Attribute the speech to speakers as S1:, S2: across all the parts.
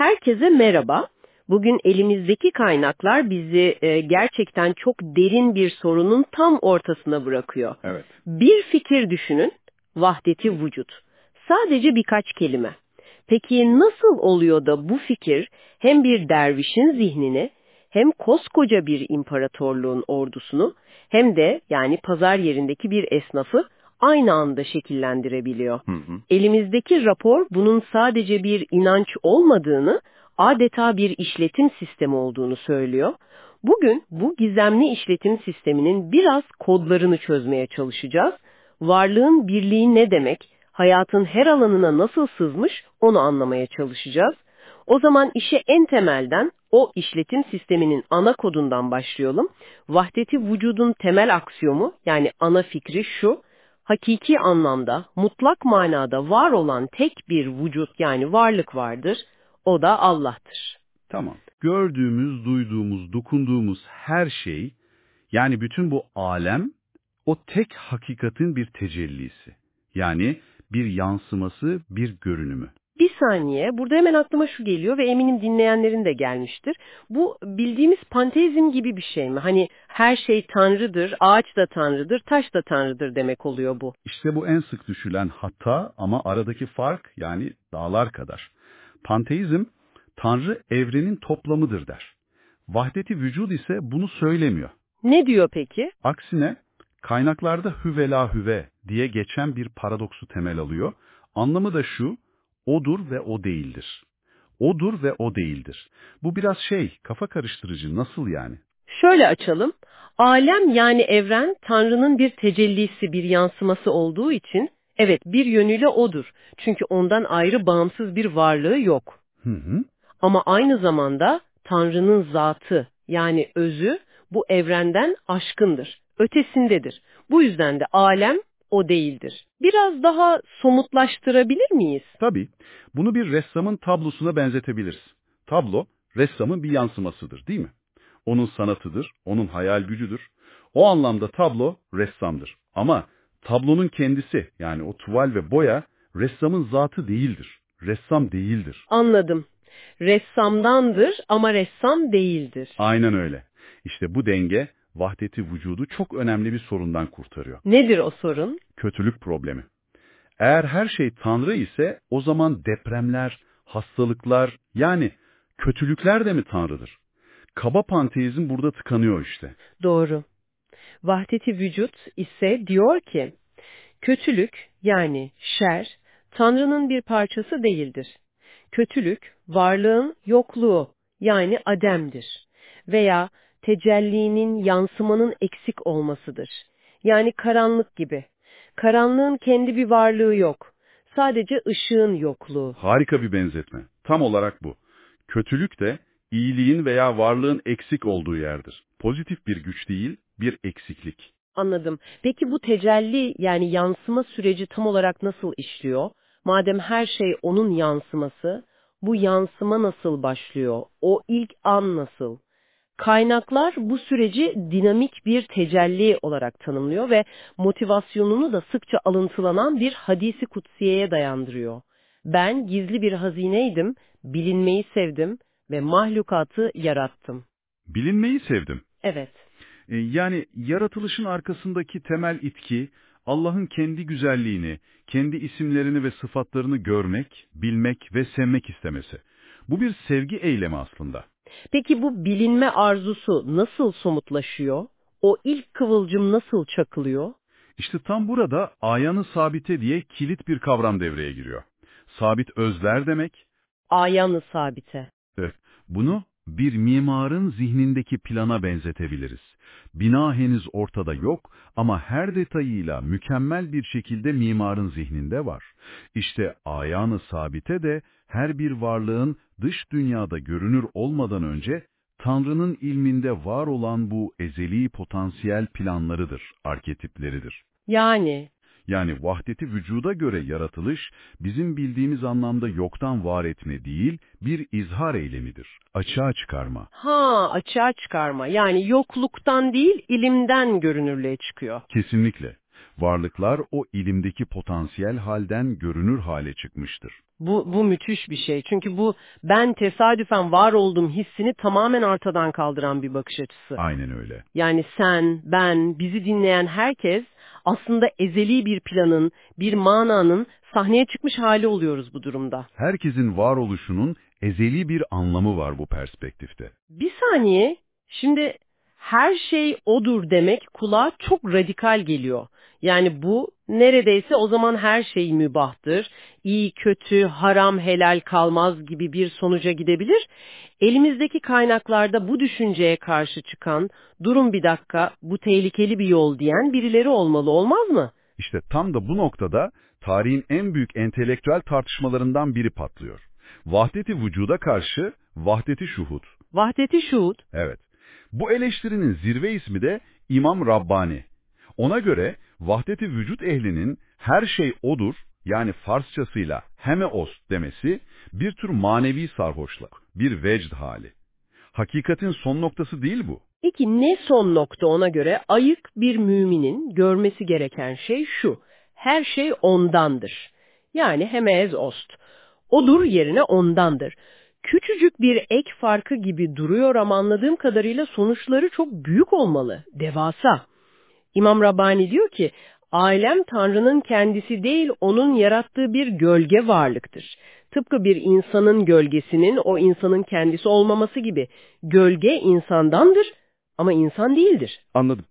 S1: Herkese merhaba. Bugün elimizdeki kaynaklar bizi e, gerçekten çok derin bir sorunun tam ortasına bırakıyor.
S2: Evet.
S1: Bir fikir düşünün, vahdeti vücut. Sadece birkaç kelime. Peki nasıl oluyor da bu fikir hem bir dervişin zihnini hem koskoca bir imparatorluğun ordusunu hem de yani pazar yerindeki bir esnafı aynı anda şekillendirebiliyor?
S2: Hı hı.
S1: Elimizdeki rapor bunun sadece bir inanç olmadığını, adeta bir işletim sistemi olduğunu söylüyor. Bugün bu gizemli işletim sisteminin biraz kodlarını çözmeye çalışacağız. Varlığın birliği ne demek, hayatın her alanına nasıl sızmış onu anlamaya çalışacağız. O zaman işe en temelden o işletim sisteminin ana kodundan başlayalım. Vahdeti vücudun temel aksiyomu yani ana fikri şu, hakiki anlamda, mutlak manada var olan tek bir vücut yani varlık vardır, o da Allah'tır.
S2: Tamam. Gördüğümüz, duyduğumuz, dokunduğumuz her şey, yani bütün bu alem, o tek hakikatin bir tecellisi. Yani bir yansıması, bir görünümü.
S1: Bir saniye, burada hemen aklıma şu geliyor ve eminim dinleyenlerin de gelmiştir. Bu bildiğimiz panteizm gibi bir şey mi? Hani her şey tanrıdır, ağaç da tanrıdır, taş da tanrıdır demek oluyor bu.
S2: İşte bu en sık düşülen hata ama aradaki fark yani dağlar kadar. Panteizm, Tanrı evrenin toplamıdır der. Vahdeti vücud ise bunu söylemiyor.
S1: Ne diyor peki?
S2: Aksine kaynaklarda hüvela hüve diye geçen bir paradoksu temel alıyor. Anlamı da şu, odur ve o değildir. Odur ve o değildir. Bu biraz şey, kafa karıştırıcı, nasıl yani?
S1: Şöyle açalım. Alem yani evren Tanrı'nın bir tecellisi, bir yansıması olduğu için evet bir yönüyle odur. Çünkü ondan ayrı bağımsız bir varlığı yok.
S2: Hı hı.
S1: Ama aynı zamanda Tanrı'nın zatı yani özü bu evrenden aşkındır, ötesindedir. Bu yüzden de alem o değildir. Biraz daha somutlaştırabilir miyiz?
S2: Tabii, bunu bir ressamın tablosuna benzetebiliriz. Tablo, ressamın bir yansımasıdır değil mi? Onun sanatıdır, onun hayal gücüdür. O anlamda tablo ressamdır. Ama tablonun kendisi yani o tuval ve boya ressamın zatı değildir. Ressam değildir.
S1: Anladım. Ressamdandır ama ressam değildir.
S2: Aynen öyle. İşte bu denge vahdeti vücudu çok önemli bir sorundan kurtarıyor.
S1: Nedir o sorun?
S2: Kötülük problemi. Eğer her şey Tanrı ise o zaman depremler, hastalıklar yani kötülükler de mi Tanrı'dır? Kaba panteizm burada tıkanıyor işte.
S1: Doğru. Vahdeti vücut ise diyor ki, kötülük yani şer, Tanrı'nın bir parçası değildir. Kötülük, varlığın yokluğu yani ademdir. Veya tecellinin, yansımanın eksik olmasıdır. Yani karanlık gibi. Karanlığın kendi bir varlığı yok. Sadece ışığın yokluğu.
S2: Harika bir benzetme. Tam olarak bu. Kötülük de iyiliğin veya varlığın eksik olduğu yerdir. Pozitif bir güç değil, bir eksiklik.
S1: Anladım. Peki bu tecelli yani yansıma süreci tam olarak nasıl işliyor? Madem her şey onun yansıması, bu yansıma nasıl başlıyor? O ilk an nasıl? Kaynaklar bu süreci dinamik bir tecelli olarak tanımlıyor ve motivasyonunu da sıkça alıntılanan bir hadisi kutsiyeye dayandırıyor. Ben gizli bir hazineydim, bilinmeyi sevdim ve mahlukatı yarattım.
S2: Bilinmeyi sevdim.
S1: Evet.
S2: E, Yani yaratılışın arkasındaki temel itki, Allah'ın kendi güzelliğini, kendi isimlerini ve sıfatlarını görmek, bilmek ve sevmek istemesi. Bu bir sevgi eylemi aslında.
S1: Peki bu bilinme arzusu nasıl somutlaşıyor? O ilk kıvılcım nasıl çakılıyor?
S2: İşte tam burada ayanı sabite diye kilit bir kavram devreye giriyor. Sabit özler demek,
S1: Ayanı sabite.
S2: Evet, bunu bir mimarın zihnindeki plana benzetebiliriz. Bina henüz ortada yok ama her detayıyla mükemmel bir şekilde mimarın zihninde var. İşte ayanı sabite de her bir varlığın dış dünyada görünür olmadan önce Tanrı'nın ilminde var olan bu ezeli potansiyel planlarıdır, arketipleridir.
S1: Yani
S2: Yani vahdeti vücuda göre yaratılış, bizim bildiğimiz anlamda yoktan var etme değil, bir izhar eylemidir. Açığa çıkarma.
S1: ha açığa çıkarma yani yokluktan değil ilimden görünürlüğe çıkıyor.
S2: Kesinlikle.
S3: Varlıklar o ilimdeki potansiyel halden görünür hale çıkmıştır.
S1: Bu, bu müthiş bir şey. Çünkü bu ben tesadüfen var olduğum hissini tamamen ortadan kaldıran bir bakış açısı.
S3: Aynen öyle.
S1: Yani sen, ben, bizi dinleyen herkes aslında ezeli bir planın, bir mananın sahneye çıkmış hali oluyoruz bu durumda.
S3: Herkesin varoluşunun ezeli bir anlamı var bu perspektifte.
S1: Bir saniye, şimdi her şey odur demek kulağa çok radikal geliyor. Yani bu neredeyse o zaman her şey mübahtır, iyi, kötü, haram, helal kalmaz gibi bir sonuca gidebilir. Elimizdeki kaynaklarda bu düşünceye karşı çıkan, durun bir dakika bu tehlikeli bir yol diyen birileri olmalı olmaz mı?
S3: İşte tam da bu noktada tarihin en büyük entelektüel tartışmalarından biri patlıyor. Vahdeti vücuda karşı vahdeti şuhud.
S1: Vahdeti şuhud?
S3: Evet. Bu eleştirinin zirve ismi de İmam Rabbani. Ona göre vahdeti vücut ehlinin her şey odur, yani Farsçasıyla hemeos demesi bir tür manevi sarhoşluk, bir vecd hali. Hakikatin son noktası değil bu.
S1: Peki ne son nokta ona göre? Ayık bir müminin görmesi gereken şey şu. Her şey ondandır. Yani hemez ost. Odur yerine ondandır. Küçücük bir ek farkı gibi duruyor ama anladığım kadarıyla sonuçları çok büyük olmalı, devasa. İmam Rabbani diyor ki, alem Tanrı'nın kendisi değil, onun yarattığı bir gölge varlıktır. Tıpkı bir insanın gölgesinin o insanın kendisi olmaması gibi. Gölge insandandır ama insan değildir.
S2: Anladım.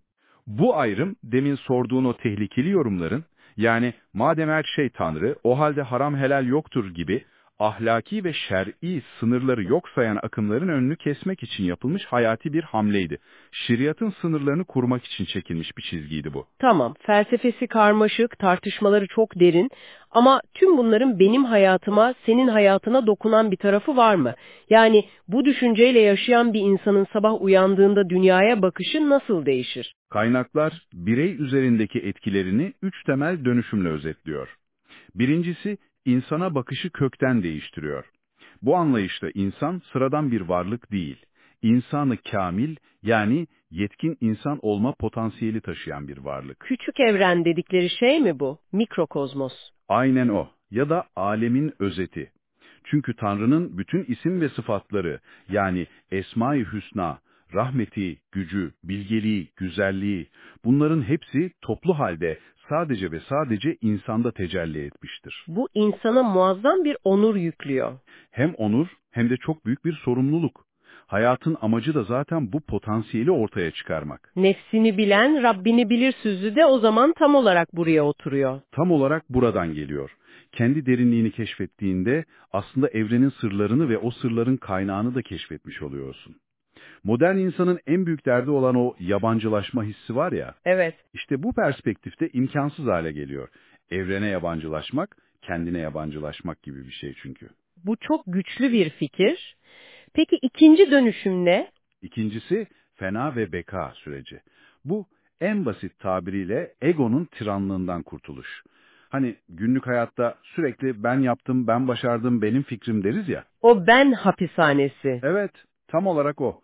S2: Bu ayrım demin sorduğun o tehlikeli yorumların, yani madem her şey Tanrı, o halde haram helal yoktur gibi ahlaki ve şer'i sınırları yok sayan akımların önünü kesmek için yapılmış hayati bir hamleydi. Şeriatın sınırlarını kurmak için çekilmiş bir çizgiydi bu.
S1: Tamam, felsefesi karmaşık, tartışmaları çok derin ama tüm bunların benim hayatıma, senin hayatına dokunan bir tarafı var mı? Yani bu düşünceyle yaşayan bir insanın sabah uyandığında dünyaya bakışı nasıl değişir?
S2: Kaynaklar birey üzerindeki etkilerini üç temel dönüşümle özetliyor. Birincisi insana bakışı kökten değiştiriyor. Bu anlayışta insan sıradan bir varlık değil, insanı kamil yani yetkin insan olma potansiyeli taşıyan bir varlık.
S1: Küçük evren dedikleri şey mi bu? Mikrokozmos.
S2: Aynen o ya da alemin özeti. Çünkü Tanrı'nın bütün isim ve sıfatları yani Esma-i Hüsna, rahmeti, gücü, bilgeliği, güzelliği bunların hepsi toplu halde sadece ve sadece insanda tecelli etmiştir.
S1: Bu insana muazzam bir onur yüklüyor.
S2: Hem onur hem de çok büyük bir sorumluluk. Hayatın amacı da zaten bu potansiyeli ortaya çıkarmak.
S1: Nefsini bilen Rabbini bilir sözü de o zaman tam olarak buraya oturuyor.
S2: Tam olarak buradan geliyor. Kendi derinliğini keşfettiğinde aslında evrenin sırlarını ve o sırların kaynağını da keşfetmiş oluyorsun. Modern insanın en büyük derdi olan o yabancılaşma hissi var ya.
S1: Evet.
S2: İşte bu perspektifte imkansız hale geliyor. Evrene yabancılaşmak, kendine yabancılaşmak gibi bir şey çünkü.
S1: Bu çok güçlü bir fikir. Peki ikinci dönüşüm ne?
S2: İkincisi fena ve beka süreci. Bu en basit tabiriyle egonun tiranlığından kurtuluş. Hani günlük hayatta sürekli ben yaptım, ben başardım, benim fikrim deriz ya.
S1: O ben hapishanesi.
S2: Evet, tam olarak o.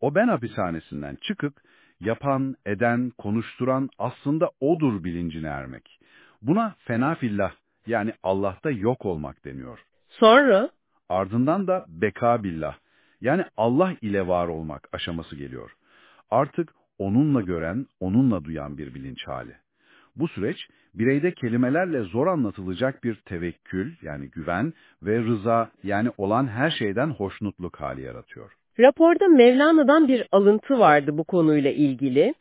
S2: O ben hapishanesinden çıkıp yapan, eden, konuşturan aslında odur bilincine ermek. Buna fena fillah yani Allah'ta yok olmak deniyor.
S1: Sonra?
S2: Ardından da beka billah yani Allah ile var olmak aşaması geliyor. Artık onunla gören, onunla duyan bir bilinç hali. Bu süreç bireyde kelimelerle zor anlatılacak bir tevekkül yani güven ve rıza yani olan her şeyden hoşnutluk hali yaratıyor.
S1: Raporda Mevlana'dan bir alıntı vardı bu konuyla ilgili.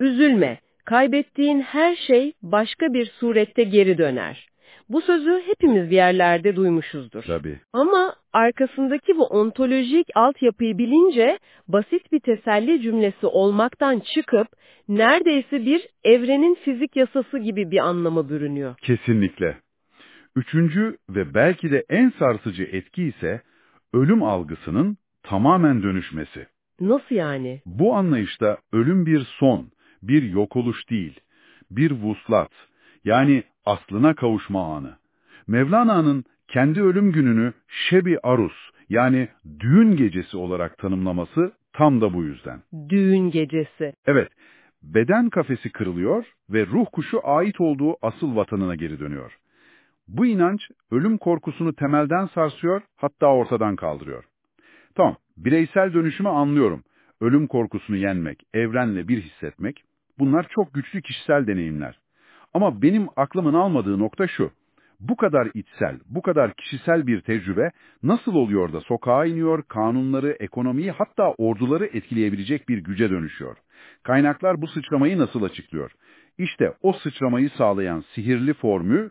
S1: Üzülme, kaybettiğin her şey başka bir surette geri döner. Bu sözü hepimiz bir yerlerde duymuşuzdur.
S2: Tabii.
S1: Ama arkasındaki bu ontolojik altyapıyı bilince basit bir teselli cümlesi olmaktan çıkıp neredeyse bir evrenin fizik yasası gibi bir anlama bürünüyor.
S2: Kesinlikle. Üçüncü ve belki de en sarsıcı etki ise ölüm algısının tamamen dönüşmesi.
S1: Nasıl yani?
S2: Bu anlayışta ölüm bir son, bir yok oluş değil, bir vuslat, yani aslına kavuşma anı. Mevlana'nın kendi ölüm gününü Şebi Arus, yani düğün gecesi olarak tanımlaması tam da bu yüzden.
S1: Düğün gecesi.
S2: Evet, Beden kafesi kırılıyor ve ruh kuşu ait olduğu asıl vatanına geri dönüyor. Bu inanç ölüm korkusunu temelden sarsıyor, hatta ortadan kaldırıyor. Tamam, bireysel dönüşümü anlıyorum. Ölüm korkusunu yenmek, evrenle bir hissetmek, bunlar çok güçlü kişisel deneyimler. Ama benim aklımın almadığı nokta şu. Bu kadar içsel, bu kadar kişisel bir tecrübe nasıl oluyor da sokağa iniyor, kanunları, ekonomiyi hatta orduları etkileyebilecek bir güce dönüşüyor? Kaynaklar bu sıçramayı nasıl açıklıyor? İşte o sıçramayı sağlayan sihirli formül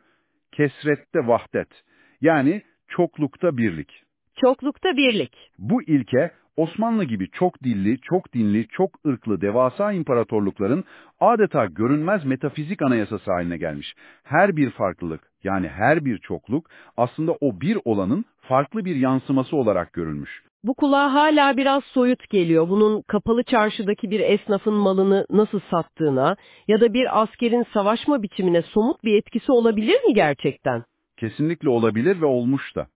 S2: kesrette vahdet yani çoklukta birlik.
S1: Çoklukta birlik.
S2: Bu ilke Osmanlı gibi çok dilli, çok dinli, çok ırklı devasa imparatorlukların adeta görünmez metafizik anayasası haline gelmiş. Her bir farklılık yani her bir çokluk aslında o bir olanın farklı bir yansıması olarak görülmüş.
S1: Bu kulağa hala biraz soyut geliyor. Bunun kapalı çarşıdaki bir esnafın malını nasıl sattığına ya da bir askerin savaşma biçimine somut bir etkisi olabilir mi gerçekten?
S2: Kesinlikle olabilir ve olmuş da.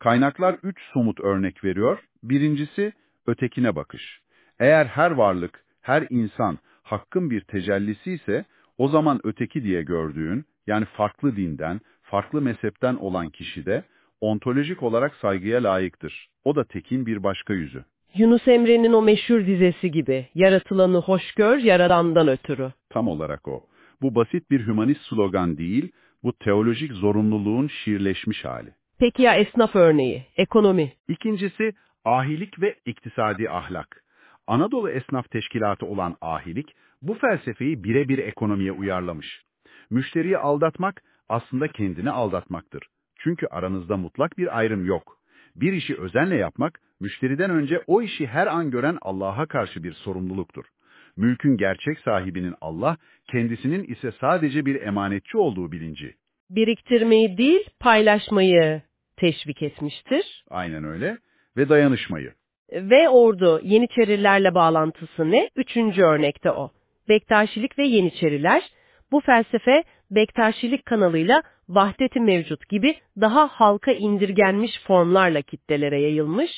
S2: Kaynaklar üç somut örnek veriyor. Birincisi ötekine bakış. Eğer her varlık, her insan hakkın bir tecellisi ise o zaman öteki diye gördüğün, yani farklı dinden, farklı mezhepten olan kişi de ontolojik olarak saygıya layıktır. O da tekin bir başka yüzü.
S1: Yunus Emre'nin o meşhur dizesi gibi, yaratılanı hoş gör, yaradandan ötürü.
S2: Tam olarak o. Bu basit bir hümanist slogan değil, bu teolojik zorunluluğun şiirleşmiş hali.
S1: Peki ya esnaf örneği, ekonomi?
S2: İkincisi, ahilik ve iktisadi ahlak. Anadolu Esnaf Teşkilatı olan ahilik, bu felsefeyi birebir ekonomiye uyarlamış. Müşteriyi aldatmak aslında kendini aldatmaktır. Çünkü aranızda mutlak bir ayrım yok. Bir işi özenle yapmak, müşteriden önce o işi her an gören Allah'a karşı bir sorumluluktur. Mülkün gerçek sahibinin Allah, kendisinin ise sadece bir emanetçi olduğu bilinci.
S1: Biriktirmeyi değil, paylaşmayı teşvik etmiştir.
S2: Aynen öyle. Ve dayanışmayı.
S1: Ve ordu, Yeniçerilerle bağlantısı ne? Üçüncü örnekte o. Bektaşilik ve Yeniçeriler, bu felsefe Bektaşilik kanalıyla vahdeti mevcut gibi daha halka indirgenmiş formlarla kitlelere yayılmış.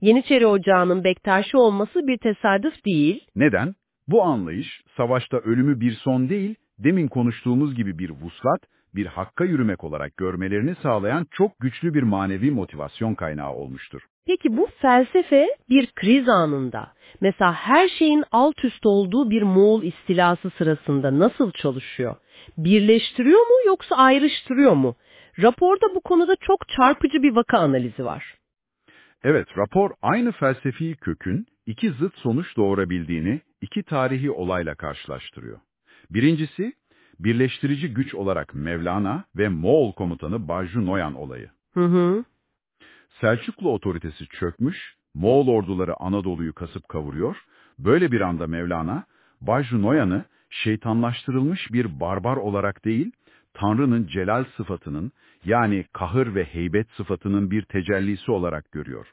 S1: Yeniçeri Ocağı'nın Bektaşi olması bir tesadüf değil.
S2: Neden? Bu anlayış, savaşta ölümü bir son değil, demin konuştuğumuz gibi bir vuslat, bir hakka yürümek olarak görmelerini sağlayan çok güçlü bir manevi motivasyon kaynağı olmuştur.
S1: Peki bu felsefe bir kriz anında, mesela her şeyin alt üst olduğu bir Moğol istilası sırasında nasıl çalışıyor? Birleştiriyor mu yoksa ayrıştırıyor mu? Raporda bu konuda çok çarpıcı bir vaka analizi var.
S2: Evet, rapor aynı felsefi kökün iki zıt sonuç doğurabildiğini iki tarihi olayla karşılaştırıyor. Birincisi, birleştirici güç olarak Mevlana ve Moğol komutanı Bajju Noyan olayı.
S1: Hı hı.
S2: Selçuklu otoritesi çökmüş, Moğol orduları Anadolu'yu kasıp kavuruyor. Böyle bir anda Mevlana, Bajju Noyan'ı şeytanlaştırılmış bir barbar olarak değil, Tanrı'nın celal sıfatının yani kahır ve heybet sıfatının bir tecellisi olarak görüyor.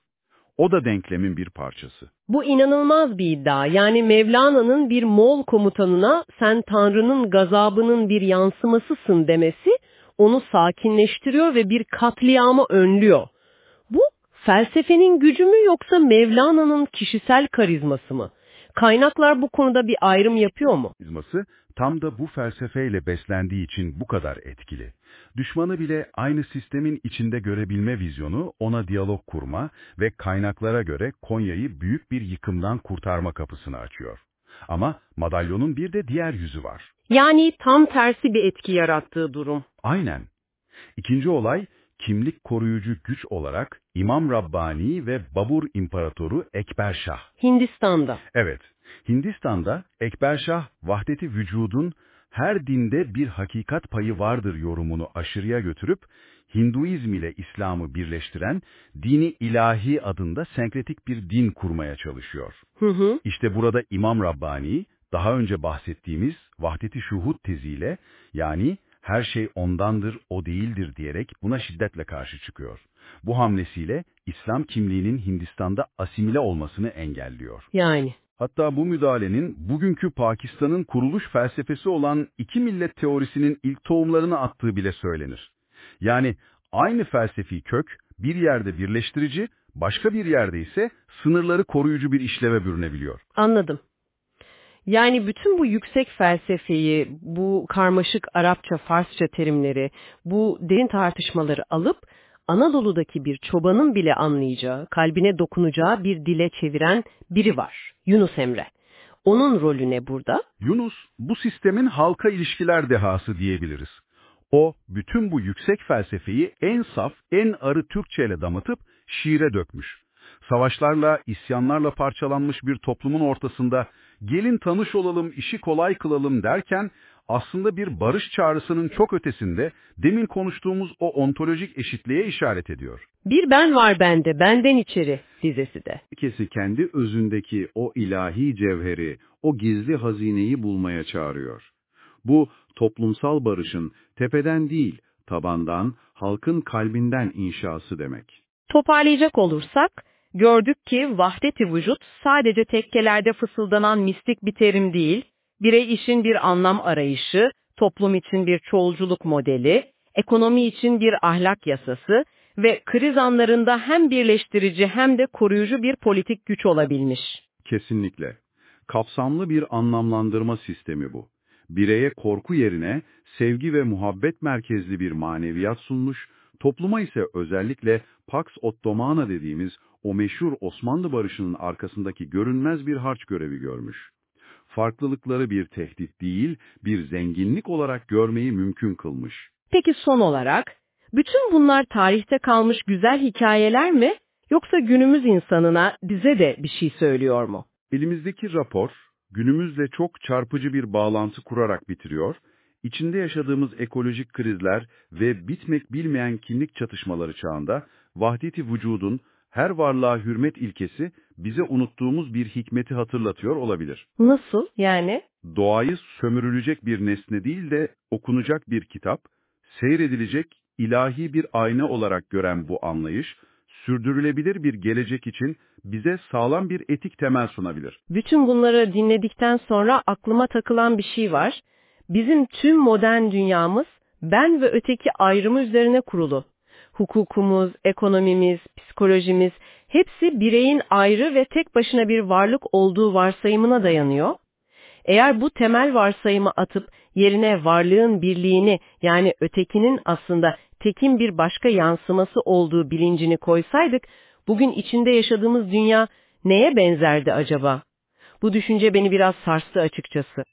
S2: O da denklemin bir parçası.
S1: Bu inanılmaz bir iddia. Yani Mevlana'nın bir Moğol komutanına sen Tanrı'nın gazabının bir yansımasısın demesi onu sakinleştiriyor ve bir katliamı önlüyor. Bu felsefenin gücü mü yoksa Mevlana'nın kişisel karizması mı? Kaynaklar bu konuda bir ayrım yapıyor mu?
S2: Karizması tam da bu felsefeyle beslendiği için bu kadar etkili. Düşmanı bile aynı sistemin içinde görebilme vizyonu ona diyalog kurma ve kaynaklara göre Konya'yı büyük bir yıkımdan kurtarma kapısını açıyor. Ama madalyonun bir de diğer yüzü var.
S1: Yani tam tersi bir etki yarattığı durum.
S2: Aynen. İkinci olay, kimlik koruyucu güç olarak İmam Rabbani ve Babur İmparatoru Ekberşah.
S1: Hindistan'da.
S2: Evet, Hindistan'da Ekberşah, vahdeti vücudun her dinde bir hakikat payı vardır yorumunu aşırıya götürüp, Hinduizm ile İslam'ı birleştiren dini ilahi adında senkretik bir din kurmaya çalışıyor.
S1: Hı hı.
S2: İşte burada İmam Rabbani, daha önce bahsettiğimiz vahdeti şuhud teziyle, yani her şey ondandır, o değildir diyerek buna şiddetle karşı çıkıyor. Bu hamlesiyle İslam kimliğinin Hindistan'da asimile olmasını engelliyor.
S1: Yani.
S2: Hatta bu müdahalenin bugünkü Pakistan'ın kuruluş felsefesi olan iki millet teorisinin ilk tohumlarını attığı bile söylenir. Yani aynı felsefi kök bir yerde birleştirici, başka bir yerde ise sınırları koruyucu bir işleve bürünebiliyor.
S1: Anladım. Yani bütün bu yüksek felsefeyi, bu karmaşık Arapça, Farsça terimleri, bu derin tartışmaları alıp Anadolu'daki bir çobanın bile anlayacağı, kalbine dokunacağı bir dile çeviren biri var. Yunus Emre. Onun rolü ne burada?
S2: Yunus, bu sistemin halka ilişkiler dehası diyebiliriz. O, bütün bu yüksek felsefeyi en saf, en arı Türkçeyle damıtıp şiire dökmüş. Savaşlarla, isyanlarla parçalanmış bir toplumun ortasında gelin tanış olalım, işi kolay kılalım derken aslında bir barış çağrısının çok ötesinde demin konuştuğumuz o ontolojik eşitliğe işaret ediyor.
S1: Bir ben var bende, benden içeri dizesi de.
S2: Herkesi kendi özündeki o ilahi cevheri, o gizli hazineyi bulmaya çağırıyor. Bu toplumsal barışın tepeden değil, tabandan, halkın kalbinden inşası demek.
S1: Toparlayacak olursak, gördük ki vahdet-i vücut sadece tekkelerde fısıldanan mistik bir terim değil, birey için bir anlam arayışı, toplum için bir çoğulculuk modeli, ekonomi için bir ahlak yasası ve kriz anlarında hem birleştirici hem de koruyucu bir politik güç olabilmiş.
S2: Kesinlikle. Kapsamlı bir anlamlandırma sistemi bu. Bireye korku yerine sevgi ve muhabbet merkezli bir maneviyat sunmuş, topluma ise özellikle Pax Ottomana dediğimiz o meşhur Osmanlı barışının arkasındaki görünmez bir harç görevi görmüş. Farklılıkları bir tehdit değil, bir zenginlik olarak görmeyi mümkün kılmış.
S1: Peki son olarak, bütün bunlar tarihte kalmış güzel hikayeler mi, yoksa günümüz insanına bize de bir şey söylüyor mu?
S2: Elimizdeki rapor, günümüzle çok çarpıcı bir bağlantı kurarak bitiriyor, içinde yaşadığımız ekolojik krizler ve bitmek bilmeyen kimlik çatışmaları çağında vahdeti vücudun, her varlığa hürmet ilkesi bize unuttuğumuz bir hikmeti hatırlatıyor olabilir.
S1: Nasıl yani?
S2: Doğayı sömürülecek bir nesne değil de okunacak bir kitap, seyredilecek ilahi bir ayna olarak gören bu anlayış, sürdürülebilir bir gelecek için bize sağlam bir etik temel sunabilir.
S1: Bütün bunları dinledikten sonra aklıma takılan bir şey var. Bizim tüm modern dünyamız ben ve öteki ayrımı üzerine kurulu. Hukukumuz, ekonomimiz, psikolojimiz hepsi bireyin ayrı ve tek başına bir varlık olduğu varsayımına dayanıyor. Eğer bu temel varsayımı atıp yerine varlığın birliğini yani ötekinin aslında tekin bir başka yansıması olduğu bilincini koysaydık, bugün içinde yaşadığımız dünya neye benzerdi acaba? Bu düşünce beni biraz sarstı açıkçası.